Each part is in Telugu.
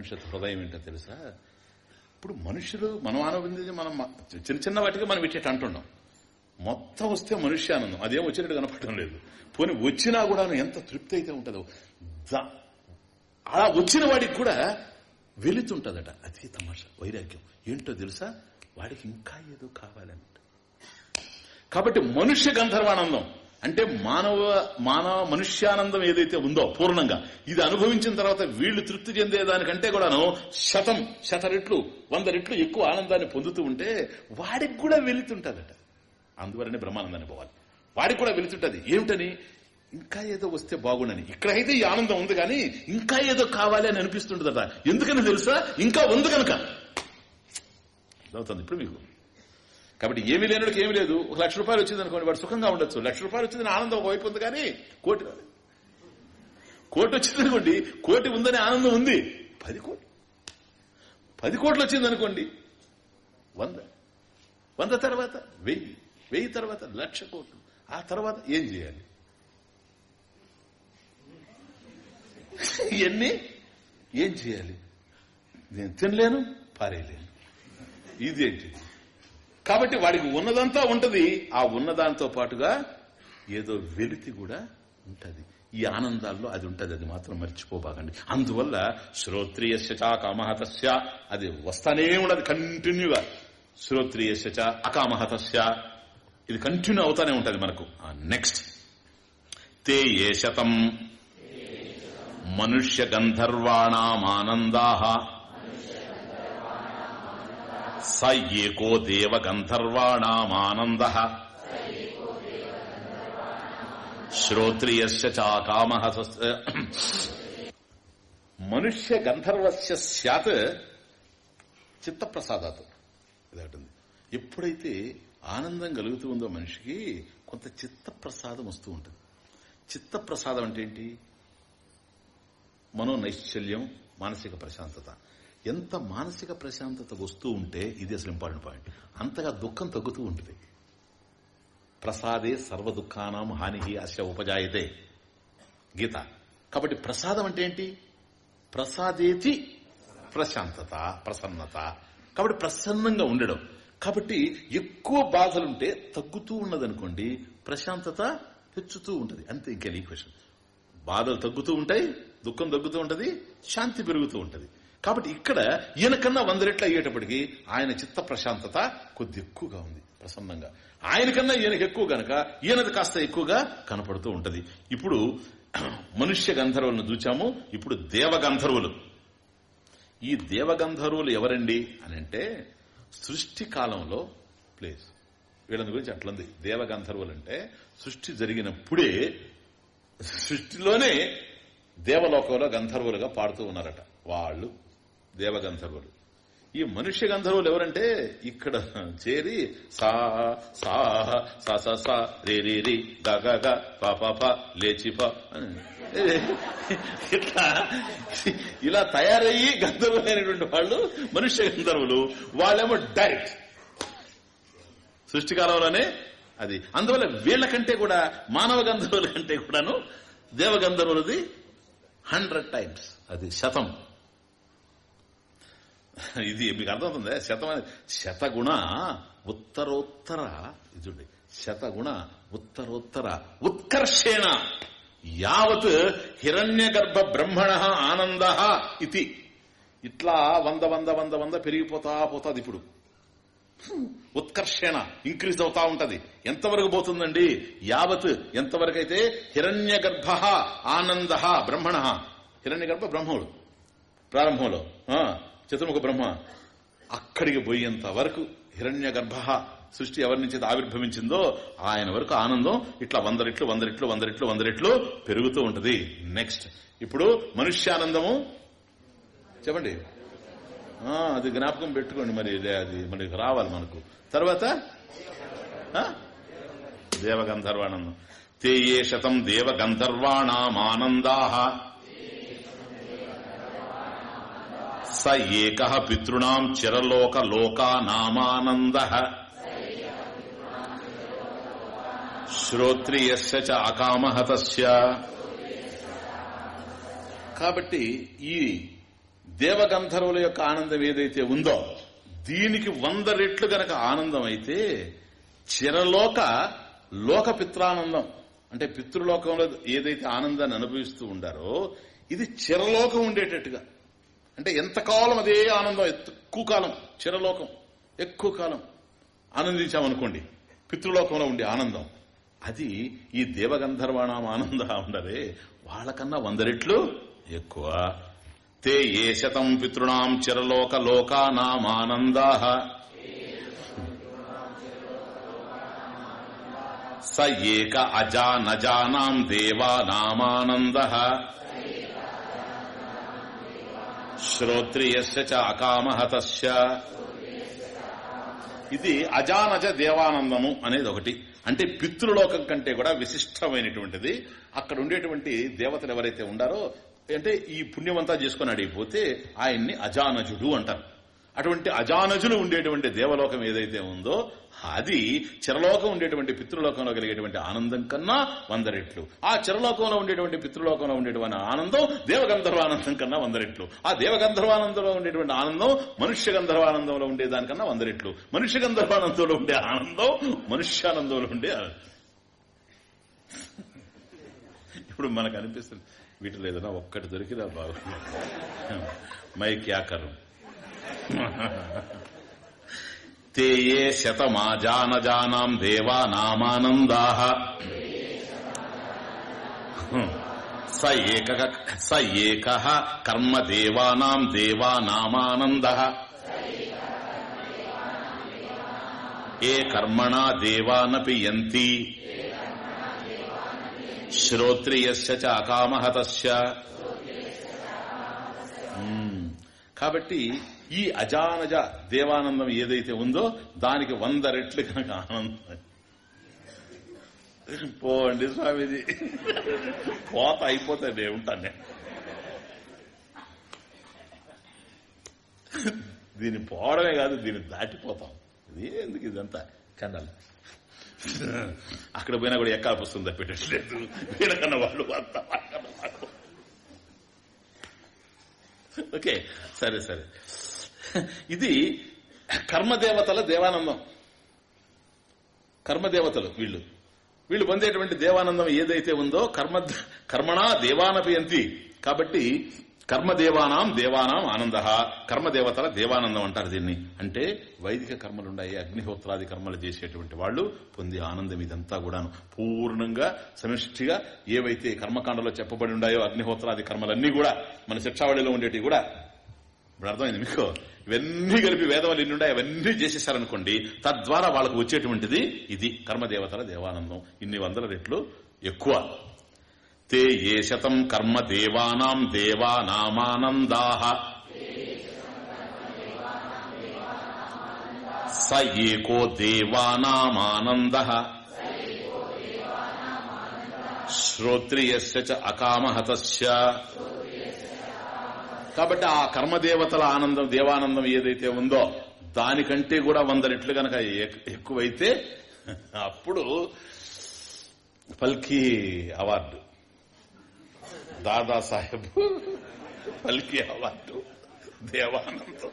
ఉపనిషత్ హృదయం ఏంటో తెలుసా? ఇప్పుడు మనుషులు మనం ఆనందించి మనం చిన్న చిన్న వాటికి మనం ఇచ్చేట అంటున్నాం మొత్తం వస్తే మనుష్యానందం అదేం వచ్చినట్టు కనపడడం లేదు. పోనీ వచ్చినా కూడా ఎంత తృప్తి అయితే ఉంటుందో. అలా వచ్చిన వాడికి కూడా వెళుతుంటదట అదే తమాషా వైరాగ్యం. ఏంటో తెలుసా? వాడికి ఇంకా ఏదో కావాలంట. కాబట్టి మనుష్య గంధర్వానందం. అంటే మానవ మానవ మనుష్యానందం ఏదైతే ఉందో పూర్ణంగా ఇది అనుభవించిన తర్వాత వీళ్ళు తృప్తి చెందేదానికంటే కూడాను శతం శత రెట్లు వంద రెట్లు ఎక్కువ ఆనందాన్ని పొందుతూ ఉంటే వాడికి కూడా వెళుతుంటదట అందువలనే బ్రహ్మానందాన్ని పోవాలి. వాడికి కూడా వెళుతుంటది ఏమిటని? ఇంకా ఏదో వస్తే బాగుండని. ఇక్కడైతే ఈ ఆనందం ఉంది కానీ ఇంకా ఏదో కావాలి అని అనిపిస్తుంటదట. ఎందుకని తెలుసా? ఇంకా ఉంది కనుక. అవుతుంది ఇప్పుడు మీకు? కాబట్టి ఏమీ లేనుడికి ఏమి లేదు. ఒక లక్ష రూపాయలు వచ్చింది అనుకోండి వాడు సుఖంగా ఉండొచ్చు. లక్ష రూపాయలు వచ్చిందని ఆనందం ఒకవైపు ఉంది కానీ కోటి రాలేదు కోటి వచ్చింది అనుకోండి కోటి ఉందని ఆనందం ఉంది. పది కోట్లు. పది కోట్లు వచ్చింది అనుకోండి వంద. వంద తర్వాత వెయ్యి. వెయ్యి తర్వాత లక్ష కోట్లు. ఆ తర్వాత ఏం చేయాలి? ఇవన్నీ ఏం చేయాలి? నేను తినలేను పారేయలేను. ఇదేంటి కాబట్టి వాడికి ఉన్నదంతా ఉంటది. ఆ ఉన్నదాంతో పాటుగా ఏదో వెలితి కూడా ఉంటది. ఈ ఆనందాల్లో అది ఉంటది. అది మాత్రం మర్చిపోబాకండి. అందువల్ల శ్రోత్రియస్య చ అకామహతస్య అది వస్తానే ఉండదు కంటిన్యూగా. శ్రోత్రియస్య చ అకామహతస్య. ఇది కంటిన్యూ అవుతానే ఉంటది మనకు. నెక్స్ట్. తే ఏ శతం. మనుష్య గంధర్వాణామానందా. స ఏకో దేవ గంధర్వాణామానంద శ్రోత్రియస్య చాకామ మనుష్య గంధర్వస్య స్యాత్ చిత్తప్రసాదాత్ ఇదటుంది ఎప్పుడైతే ఆనందం కలుగుతూ ఉందో మనిషికి కొంత చిత్తప్రసాదం వస్తూ ఉంటుంది. చిత్తప్రసాదం అంటే ఏంటి? మనో నైశ్చల్యం మానసిక ప్రశాంతత. ఎంత మానసిక ప్రశాంతత వస్తూ ఉంటే ఇది అసలు ఇంపార్టెంట్ పాయింట్ అంతగా దుఃఖం తగ్గుతూ ఉంటుంది. ప్రసాదే సర్వ దుఃఖానం హాని అశ ఉపజాయితే. గీత. కాబట్టి ప్రసాదం అంటే ఏంటి? ప్రసాదేతి ప్రశాంతత ప్రసన్నత. కాబట్టి ప్రసన్నంగా ఉండడం. కాబట్టి ఎక్కువ బాధలుంటే తగ్గుతూ ఉన్నదనుకోండి ప్రశాంతత హెచ్చుతూ ఉంటుంది. అంతే ఇంకే క్వశ్చన్ బాధలు తగ్గుతూ ఉంటాయి దుఃఖం తగ్గుతూ ఉంటుంది శాంతి పెరుగుతూ ఉంటుంది. కాబట్టి ఇక్కడ ఈయనకన్నా వంద రెట్లు అయ్యేటప్పటికి ఆయన చిత్త ప్రశాంతత కొద్ది ఎక్కువగా ఉంది ప్రసన్నంగా. ఆయనకన్నా ఈయనకి ఎక్కువ గనక ఈయనది కాస్త ఎక్కువగా కనపడుతూ ఉంటది. ఇప్పుడు మనుష్య గంధర్వులను చూచాము ఇప్పుడు దేవగంధర్వులు ఈ దేవగంధర్వులు ఎవరండి అని అంటే సృష్టి కాలంలో ప్లేస్. వీళ్ళని గురించి అట్లుంది. దేవగంధర్వులు అంటే సృష్టి జరిగినప్పుడే సృష్టిలోనే దేవలోకంలో గంధర్వులుగా పాడుతూ ఉన్నారట. వాళ్ళు దేవగంధర్వులు. ఈ మనుష్య గంధర్వులు ఎవరంటే ఇక్కడ చేరి సా సా సా సా సా రే రే రి గా గ గ ప ప లేచి ఇట్లా ఇలా తయారయ్యి గంధర్వులైనటువంటి వాళ్ళు మనుష్య గంధర్వులు. వాళ్ళేమో డైరెక్ట్ సృష్టికాలంలోనే అది. అందువల్ల వీళ్ళకంటే కూడా మానవ గంధర్వుల కంటే కూడాను దేవగంధర్వులది హండ్రెడ్ టైమ్స్ అది శతం. ఇది మీకు అర్థమవుతుంది. శతమైన శతగుణ ఉత్తరోత్తర. ఇది శతగుణ ఉత్తరోత్తర. ఉత్కర్షేణ. యావత్ హిరణ్య గర్భ బ్రహ్మణ ఆనంద ఇది. ఇట్లా వంద వంద వంద వంద పెరిగిపోతా పోతాది ఇప్పుడు. ఉత్కర్షణ ఇంక్రీజ్ అవుతా ఉంటది. ఎంతవరకు పోతుందండి? యావత్ ఎంతవరకు అయితే హిరణ్య గర్భ ఆనంద బ్రహ్మణ. హిరణ్య గర్భ బ్రహ్మడు ప్రారంభంలో చతుర్ముఖ బ్రహ్మ అక్కడికి పోయేంత వరకు హిరణ్య గర్భ సృష్టి ఎవరి నుంచి ఆవిర్భవించిందో ఆయన వరకు ఆనందం ఇట్లా వంద రెట్లు వంద రెట్లు వంద రెట్లు వంద రెట్లు పెరుగుతూ ఉంటది. నెక్స్ట్ ఇప్పుడు మనుష్యానందము. చెప్పండి. అది జ్ఞాపకం పెట్టుకోండి మరి అది మరి రావాలి మనకు. తర్వాత? దేవగంధర్వానందం. తే ఏ శతం దేవగంధర్వాణమానందా. స ఏక పితృణాం చిరలోక లోకానామానంద శ్రోత్రియస్య చ అకామహతస్య కాబట్టి ఈ దేవగంధర్వుల యొక్క ఆనందం ఏదైతే ఉందో దీనికి వంద రెట్లు గనక ఆనందం అయితే చిరలోక లోక పిత్రానందం అంటే పితృలోకంలో ఏదైతే ఆనందాన్ని అనుభవిస్తూ ఉండారో ఇది చిరలోకం ఉండేటట్టుగా. అంటే ఎంతకాలం అదే ఆనందం ఎక్కువ కాలం చిరలోకం ఎక్కువ కాలం ఆనందించామనుకోండి పితృలోకంలో ఉండే ఆనందం. అది ఈ దేవగంధర్వాణం ఆనంద ఉండదే. వాళ్ళకన్నా వంద రెట్లు ఎక్కువ. తే ఏ శతం పితృణాం చిరలోక లోకానామానందా స ఏక అజానజానాం దేవానామానంద. శ్రోత్రియస్య అకామహతస్య. ఇది అజానజ దేవానందము అనేది ఒకటి అంటే పితృలోకం కంటే కూడా విశిష్టమైనటువంటిది. అక్కడ ఉండేటువంటి దేవతలు ఎవరైతే ఉండారో అంటే ఈ పుణ్యమంతా చేసుకుని అడిగిపోతే ఆయన్ని అజానజుడు అంటారు. అటువంటి అజానజులు ఉండేటువంటి దేవలోకం ఏదైతే ఉందో అది చిరలోకం ఉండేటువంటి పితృలోకంలో కలిగేటువంటి ఆనందం కన్నా వంద రెట్లు. ఆ చిరలోకంలో ఉండేటువంటి పితృలోకంలో ఉండేటువంటి ఆనందం దేవగంధర్వానందం కన్నా వంద రెట్లు. ఆ దేవగంధర్వానందంలో ఉండేటువంటి ఆనందం మనుష్య గంధర్వానందంలో ఉండేదానికన్నా వంద రెట్లు. మనుష్య గంధర్వానందంలో ఉండే ఆనందం మనుష్యానందంలో ఉండే ఇప్పుడు మనకు అనిపిస్తుంది వీటిలో ఏదైనా ఒక్కటి దొరికినా బాగుంది మైక్ క్యాకరు ते ये शतमाजानजानाम् देवानामानन्दाः स एकः स एकः कर्म देवानाम् देवानामानन्दः ये कर्मणा देवानपि यन्ति శ్రోత్రియస్య చ అకామహతస్య మ్మ్. కాబట్టి ఈ అజానజ దేవానందం ఏదైతే ఉందో దానికి వంద రెట్లు కనుక ఆనందం. పోండి స్వామిది పోత అయిపోతే నేను ఉంటాను. నేను దీన్ని పోవడమే కాదు దీన్ని దాటిపోతాం. ఇది ఎందుకు ఇదంతా? కండాలి అక్కడ పోయినా కూడా ఎక్కాల పుస్తకం తప్పెట్టట్లేదు వీళ్ళకన్నా వాళ్ళు వాళ్ళు. ఓకే సరే సరే. ఇది కర్మదేవతల దేవానందం. కర్మదేవతలు వీళ్ళు. వీళ్ళు పొందేటువంటి దేవానందం ఏదైతే ఉందో కర్మ కర్మణా దేవానపయంతి. కాబట్టి కర్మదేవానాం దేవానాం ఆనంద. కర్మదేవతల దేవానందం అంటారు దీన్ని. అంటే వైదిక కర్మలున్నాయి అగ్నిహోత్రాది కర్మలు చేసేటువంటి వాళ్ళు పొందే ఆనందం ఇదంతా కూడాను. పూర్ణంగా సమిష్టిగా ఏవైతే కర్మకాండలో చెప్పబడి ఉన్నాయో అగ్నిహోత్రాది కర్మలన్నీ కూడా మన శిక్షావళిలో ఉండేటివి కూడా. ఇప్పుడు అర్థమైంది మీకు? ఇవన్నీ కలిపి వేదవాళ్ళు ఎన్ని ఉన్నాయి అవన్నీ చేసేసారనుకోండి తద్వారా వాళ్ళకు వచ్చేటువంటిది ఇది కర్మదేవతల దేవానందం. ఇన్ని వందల రెట్లు ఎక్కువ. తే ఏ శతం కర్మ దేవానాం దేవానామానందాహ స ఏకో దేవానామానంద. శ్రోత్రియస్య చ అకామహతస్య. కాబట్టి ఆ కర్మదేవతల ఆనందం దేవానందం ఏదైతే ఉందో దానికంటే కూడా వంద రెట్లు గనక ఎక్- ఎక్కువైతే అప్పుడు పల్కి అవార్డు. దాదాసాహెబ్ పల్కి అవార్డు దేవానందం.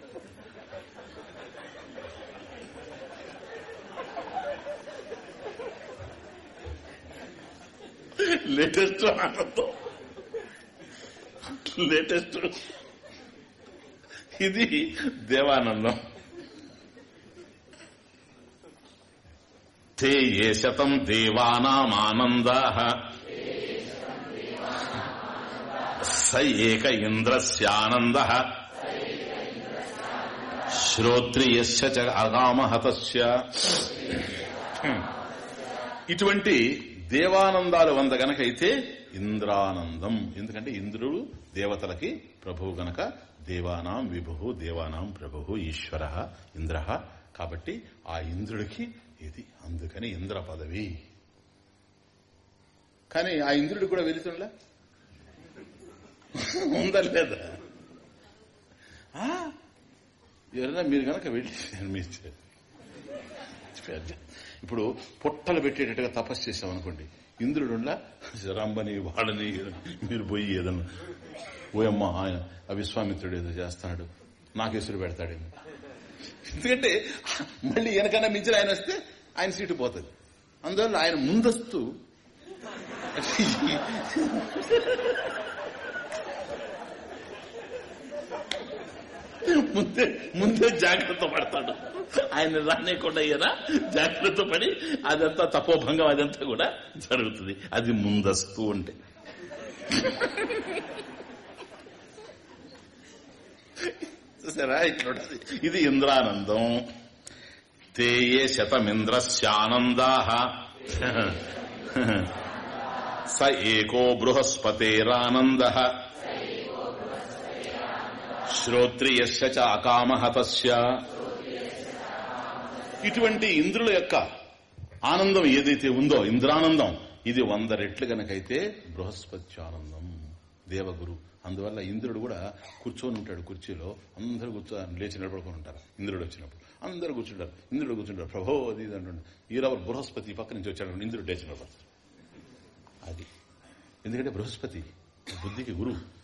లేటెస్ట్ ఆనందం. లేటెస్ట్ ఇది దేవానందం. తే ఏ శతం దేవానామానంద. స ఏక ఇంద్రస్యానంద. శ్రోత్రియస్య చ ఇటువంటి దేవానందాలు వంద గనకైతే ఇంద్రానందం. ఎందుకంటే ఇంద్రుడు దేవతలకి ప్రభువు గనక దేవానాం విభు దేవానాం ప్రభు ఈశ్వర ఇంద్ర. కాబట్టి ఆ ఇంద్రుడికి ఇది అందుకని ఇంద్ర పదవి. కానీ ఆ ఇంద్రుడు కూడా వెళుతుండలే ఉందా లేదా ఆ? ఎవరైనా మీరు కనుక వెళ్ళి మీరు ఇప్పుడు పొట్టలు పెట్టేటట్టుగా తపస్సు చేసాం అనుకోండి ఇంద్రుడులా రంబని వాళ్ళని మీరు పోయి ఏదన్నా ఓయమ్మ ఆయన అవిశ్వామిత్రుడు ఏదో చేస్తాడు నాకు ఎసురు పెడతాడేమో ఎందుకంటే మళ్ళీ వెనకన్నా మించిన ఆయన వస్తే ఆయన సీటు పోతుంది. అందువల్ల ఆయన ముందస్తు. ముందే ముందే జాగ్రత్త పడతాడు. ఆయన రానేకుండా ఈయన జాగ్రత్త పడి అదంతా తపోభంగం అదంతా కూడా జరుగుతుంది. అది ముందస్తు అంటే. చూసారా? ఇట్లా ఇది ఇంద్రానందం. తేయే శతమింద్రస్యానందా. స ఏకో బృహస్పతేరానంద. శ్రోత్రియస్ చ అకామహ ఇటువంటి ఇంద్రుల యొక్క ఆనందం ఏదైతే ఉందో ఇంద్రానందం ఇది వంద రెట్లు గనకైతే బృహస్పతి ఆనందం దేవగురు అందువల్ల ఇంద్రుడు కూడా కూర్చొని ఉంటాడు కుర్చీలో. అందరు కూర్చో లేచి నిలబడుకొని ఉంటారు. ఇంద్రుడు వచ్చినప్పుడు. అందరూ కూర్చుంటారు. ఇంద్రుడు కూర్చుంటారు ప్రభో అది ఇది అంటుండే. బృహస్పతి పక్క నుంచి వచ్చాడు ఇంద్రుడు లేచి నిలబడతారు అది. ఎందుకంటే బృహస్పతి బుద్ధికి గురువు.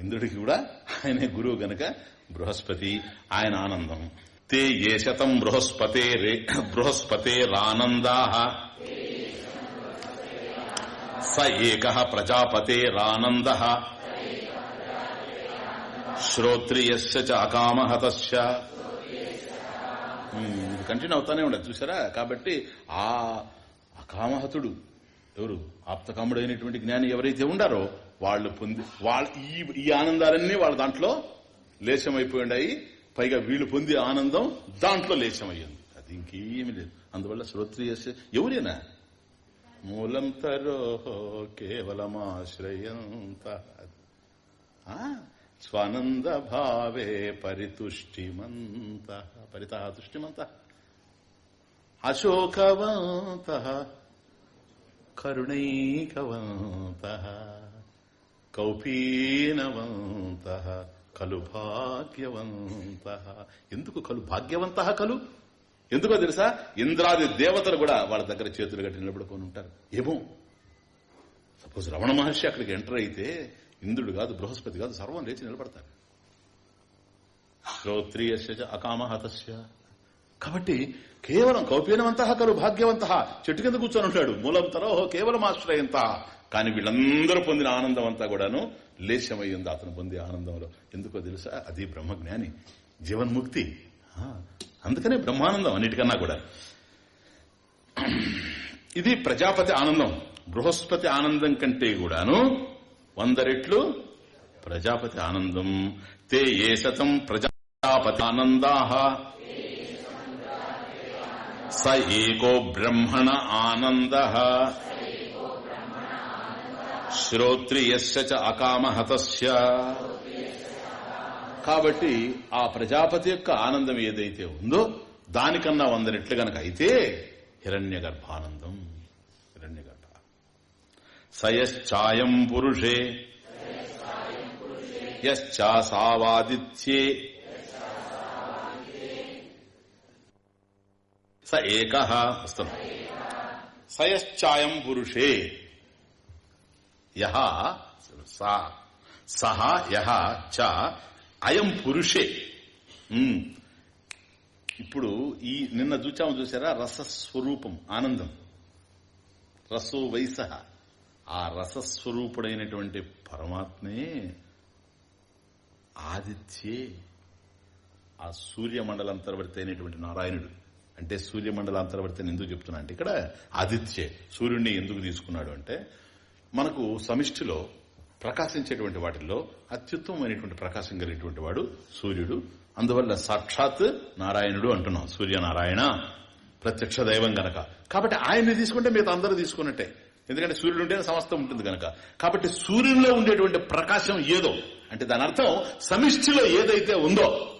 ఇంద్రుడికి కూడా ఆయనే గురువు గనక బృహస్పతి. ఆయన ఆనందం. తే ఏ శతం బృహస్పతే బృహస్పతే రానందా. స ఏక ప్రజాపతే ప్రజాపతేరానంద శ్రోత్రియస్య చ అకామహతశ్చ కంటిన్యూ అవుతానే ఉండదు చూసారా? కాబట్టి ఆ అకామహతుడు ఎవరు? ఆప్తకాముడైనటువంటి జ్ఞాని ఎవరైతే ఉండారో వాళ్ళు పొంది వాళ్ళ ఈ ఈ ఆనందాలన్నీ వాళ్ళ దాంట్లో లేశమైపోయి పైగా వీళ్ళు పొందే ఆనందం దాంట్లో లేశమయ్యింది. అది ఇంకేమి లేదు. అందువల్ల శ్రోత్రియస్య ఎవరేనా? మూలం తరో కేవలమాశ్రయంత. ఆ, స్వానంద భావే పరితుష్టిమంత పరిత తుష్టిమంత అశోకవంత కరుణైకవంత కౌపీనవంత కలు భాగ్యవంత. ఎందుకు కలు భాగ్యవంత కలు? ఎందుకో తెలుసా? ఇంద్రాది దేవతలు కూడా వాళ్ళ దగ్గర చేతులు కట్టి నిలబడుకొని ఉంటారు. ఏమో సపోజ్ రమణ మహర్షి అక్కడికి ఎంటర్ అయితే ఇంద్రుడు కాదు బృహస్పతి కాదు సర్వం లేచి నిలబడతారు. శ్రోత్రియస్య చ అకామహతస్య. కాబట్టి కేవలం కౌపీనవంత కలు భాగ్యవంత. చెట్టు కింద కూర్చొని ఉంటాడు. మూలం కేవలం ఆశ్రయంత. కానీ వీళ్ళందరూ పొందిన ఆనందం అంతా కూడాను లేశమయ్యింది అతను పొందే ఆనందంలో. ఎందుకో తెలుసా? అది బ్రహ్మజ్ఞాని జీవన్ముక్తి. అందుకనే బ్రహ్మానందం అన్నిటికన్నా కూడా. ఇది ప్రజాపతి ఆనందం. బృహస్పతి ఆనందం కంటే కూడాను వంద రెట్లు ప్రజాపతి ఆనందం. తే ఏ శతం ప్రజాపతి ఆనందా. స ఏకో బ్రహ్మణ ఆనంద. శ్రోత్రియస్య చ అకామహతస్య. కాబట్టి ఆ ప్రజాపతి యొక్క ఆనందం ఏదైతే ఉందో దానికన్నా వంద రెట్లు గనక అయితే హిరణ్య గర్భానందం. సయశ్చాయం పురుషే. యశ్చాసావాదిత్యే. స ఏక. వస్తాం సయశ్చాయం పురుషే. యహ సా సహ యహ చ అయం పురుషే. ఇప్పుడు ఈ నిన్న చూచాము చూసారా? రసస్వరూపం ఆనందం. రసో వైస ఆ రసస్వరూపుడైనటువంటి పరమాత్మే ఆదిత్యే. ఆ సూర్యమండలాంతర్వర్తి అయినటువంటి నారాయణుడు. అంటే సూర్యమండలాంతర్వర్తి అని ఎందుకు చెప్తున్నా అంటే ఇక్కడ ఆదిత్యే. సూర్యుడిని ఎందుకు తీసుకున్నాడు అంటే మనకు సమిష్టిలో ప్రకాశించేటువంటి వాటిల్లో అత్యుత్తమమైనటువంటి ప్రకాశం కలిగినటువంటి వాడు సూర్యుడు. అందువల్ల సాక్షాత్ నారాయణుడు అంటున్నాం. సూర్యనారాయణ ప్రత్యక్ష దైవం గనక. కాబట్టి ఆయన్ని తీసుకుంటే మిగతా అందరూ తీసుకున్నట్టే. ఎందుకంటే సూర్యుడు ఉంటేనే సమస్తం ఉంటుంది కనుక. కాబట్టి సూర్యునిలో ఉండేటువంటి ప్రకాశం ఏదో. అంటే దాని అర్థం సమిష్టిలో ఏదైతే ఉందో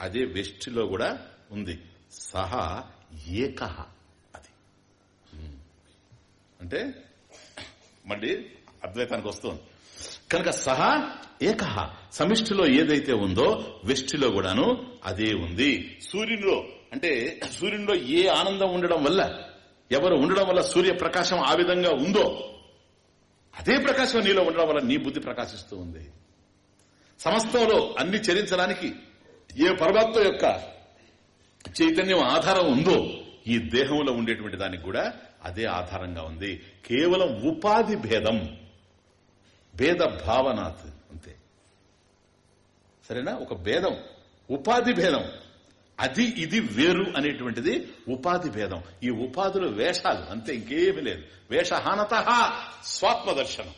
అదే వెష్టిలో కూడా ఉంది. సహా ఏక అది. అంటే మళ్ళీ అద్వైతానికి వస్తుంది. కనుక సహా ఏక సమిష్టిలో ఏదైతే ఉందో వెష్టిలో కూడాను అదే ఉంది. సూర్యునిలో అంటే సూర్యునిలో ఏ ఆనందం ఉండడం వల్ల ఎవరు ఉండడం వల్ల సూర్య ప్రకాశం ఆ విధంగా ఉందో అదే ప్రకాశం నీలో ఉండడం వల్ల నీ బుద్ధి ప్రకాశిస్తూ ఉంది. సమస్తంలో అన్ని చరించడానికి ఏ పరమాత్మ యొక్క చైతన్యం ఆధారం ఉందో ఈ దేహంలో ఉండేటువంటి దానికి కూడా అదే ఆధారంగా ఉంది. కేవలం ఉపాధి భేదం. భేద భావనాత్ అంతే. సరేనా? ఒక భేదం. ఉపాధి భేదం. అది ఇది వేరు అనేటువంటిది ఉపాధి భేదం. ఈ ఉపాధిలో వేషాలు అంతే ఇంకేమీ లేదు. వేషహానత స్వాత్మ దర్శనం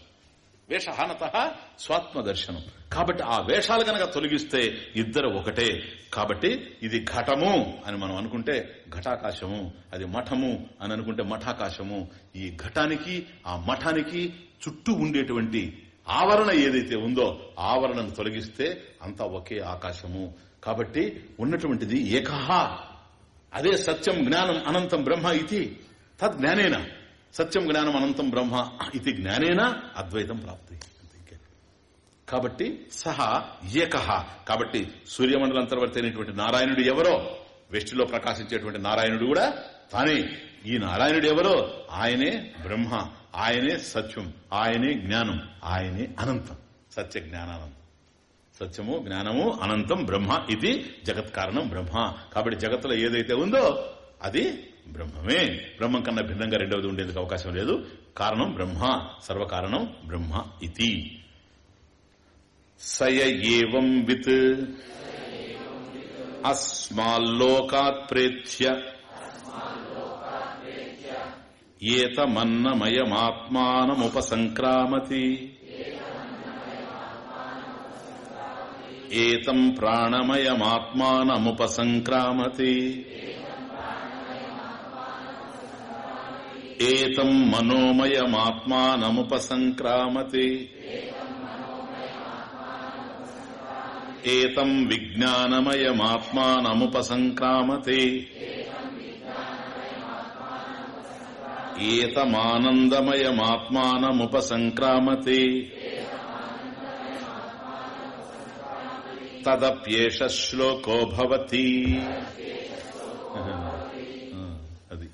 వేషహానత స్వాత్మ దర్శనం కాబట్టి ఆ వేషాలు గనక తొలగిస్తే ఇద్దరు ఒకటే. కాబట్టి ఇది ఘటము అని మనం అనుకుంటే ఘటాకాశము అది మఠము అని అనుకుంటే మఠాకాశము. ఈ ఘటానికి ఆ మఠానికి చుట్టూ ఉండేటువంటి ఆవరణ ఏదైతే ఉందో ఆవరణను తొలగిస్తే అంతా ఒకే ఆకాశము. కాబట్టి ఉన్నటువంటిది ఏకహ. అదే సత్యం జ్ఞానం అనంతం బ్రహ్మ ఇది తద్ జ్ఞానేన. సత్యం జ్ఞానం అనంతం బ్రహ్మ ఇది జ్ఞానేన అద్వైతం ప్రాప్తి. కాబట్టి సహా ఏకహ. కాబట్టి సూర్యమండలం అంతర్వర్తి అయినటువంటి నారాయణుడు ఎవరో? వెస్టిలో ప్రకాశించేటువంటి నారాయణుడు కూడా తానే. ఈ నారాయణుడు ఎవరో? ఆయనే బ్రహ్మ. ఆయనే సత్యం. ఆయనే జ్ఞానం. ఆయనే అనంతం. సత్య జ్ఞానానందం సత్యము జ్ఞానము అనంతం బ్రహ్మ ఇది జగత్ కారణం బ్రహ్మ. కాబట్టి జగత్తులో ఏదైతే ఉందో అది బ్రహ్మమే. బ్రహ్మం కన్నా భిన్నంగా రెండవది ఉండేందుకు అవకాశం లేదు. కారణం బ్రహ్మ సర్వకారణం బ్రహ్మ ఇది. సయ ఏవం విత్ అస్మాల్లోకాత్ ప్రేత్య ఏతమన్నమయమాత్మానముపసంక్రామతి. ఏతం ప్రాణమయమాత్మానముపసంక్రామతి. ఏతం మనోమయమాత్మానముపసంక్రామతి. ఏతం విజ్ఞానమయమాత్మానముపసంక్రామతి. ఏతమానందమయమాత్మానముపసంక్రామతి. తదప్యేష శ్లోకో భవతి. అది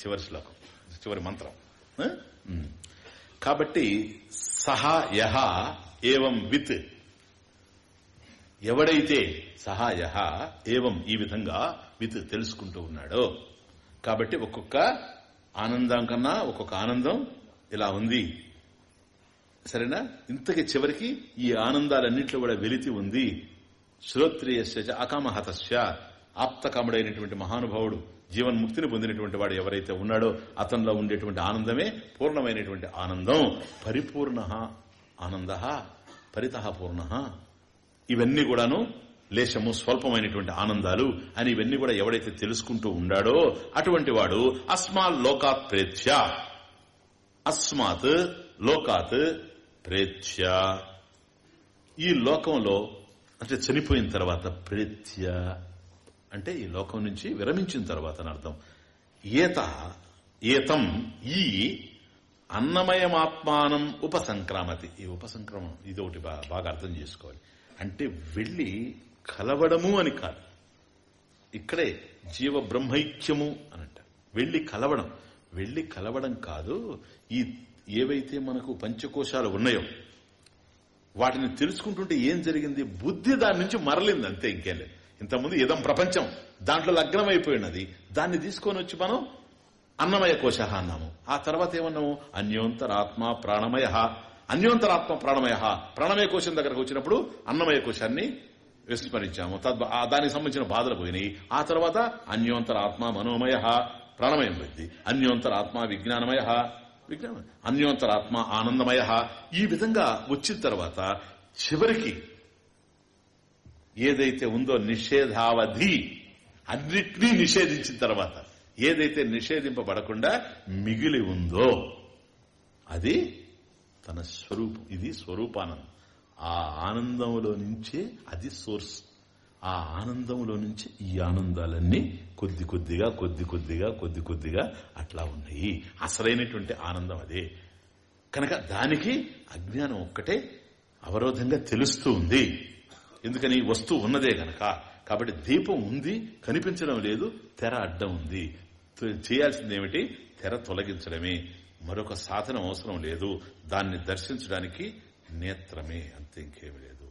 చివరి శ్లోకం. చివరి మంత్రం. కాబట్టి సహా యహ ఏవం విత్. ఎవడైతే సహాయహ ఏవం ఈ విధంగా విత్ తెలుసుకుంటూ ఉన్నాడో కాబట్టి ఒక్కొక్క ఆనందం కన్నా ఒక్కొక్క ఆనందం ఇలా ఉంది. సరేనా? ఇంతకి చివరికి ఈ ఆనందాలన్నింటిలో కూడా వెలితి ఉంది. శ్రోత్రియస్య చ అకామహతస్య. ఆప్తకాముడైనటువంటి మహానుభావుడు జీవన్ముక్తిని పొందినటువంటి వాడు ఎవరైతే ఉన్నాడో అతనిలో ఉండేటువంటి ఆనందమే పూర్ణమైనటువంటి ఆనందం. పరిపూర్ణ ఆనంద పరిత పూర్ణ. ఇవన్నీ కూడాను లేశము స్వల్పమైనటువంటి ఆనందాలు అని ఇవన్నీ కూడా ఎవడైతే తెలుసుకుంటూ ఉండాడో అటువంటి వాడు అస్మాత్ లోకాత్ ప్రేత్య. అస్మాత్ లోకాత్ ప్రేత్య. ఈ లోకంలో అంటే చనిపోయిన తర్వాత ప్రేత్య అంటే ఈ లోకం నుంచి విరమించిన తర్వాత అని అర్థం. ఏత ఏతం ఈ అన్నమయమాత్మానం ఉపసంక్రామతి. ఈ ఉపసంక్రమం ఇది ఒకటి బాగా అర్థం చేసుకోవాలి. అంటే వెళ్ళి కలవడము అని కాదు. ఇక్కడే జీవ బ్రహ్మైక్యము అని అంటారు వెళ్ళి కలవడం. వెళ్ళి కలవడం కాదు. ఈ ఏవైతే మనకు పంచకోశాలు ఉన్నాయో వాటిని తెలుసుకుంటుంటే ఏం జరిగింది? బుద్ధి దాని నుంచి మరలింది అంతే ఇంకేం లేదు. ఇంతకుముందు ఇదం ప్రపంచం దాంట్లో లగ్నమైపోయినది దాన్ని తీసుకొని వచ్చి మనం అన్నమయ కోశ అన్నాము. ఆ తర్వాత ఏమన్నాము? అన్యోంతరాత్మ ప్రాణమయ. అన్యోంతరాత్మ ప్రాణమయ. ప్రాణమయ కోశం దగ్గరకు వచ్చినప్పుడు అన్నమయ కోశాన్ని విస్మరించాము. దానికి సంబంధించిన బాధలు పోయినాయి. ఆ తర్వాత అన్యోంతరాత్మ మనోమయ. ప్రాణమయం పోయింది. అన్యోంతరాత్మ విజ్ఞానమయ. విజ్ఞానం అన్యోంతరాత్మ ఆనందమయ. ఈ విధంగా వచ్చిన తర్వాత చివరికి ఏదైతే ఉందో నిషేధావధి అన్నిటినీ నిషేధించిన తర్వాత ఏదైతే నిషేధింపబడకుండా మిగిలి ఉందో అది తన స్వరూపం. ఇది స్వరూపానందం. ఆ ఆనందంలో నుంచే అది సోర్స్ ఆ ఆనందంలో నుంచి ఈ ఆనందాలన్నీ కొద్ది కొద్దిగా కొద్ది కొద్దిగా కొద్ది కొద్దిగా అట్లా ఉన్నాయి. అసలైనటువంటి ఆనందం అదే. కనుక దానికి అజ్ఞానం ఒక్కటే అవరోధంగా తెలుస్తూ ఉంది. ఎందుకని? వస్తువు ఉన్నదే గనక. కాబట్టి దీపం ఉంది కనిపించడం లేదు తెర అడ్డం ఉంది. చేయాల్సింది ఏమిటి తెర తొలగించడమే. మరొక సాధనం అవసరం లేదు. దాన్ని దర్శించడానికి నేత్రమే అంతే ఇంకేమి లేదు.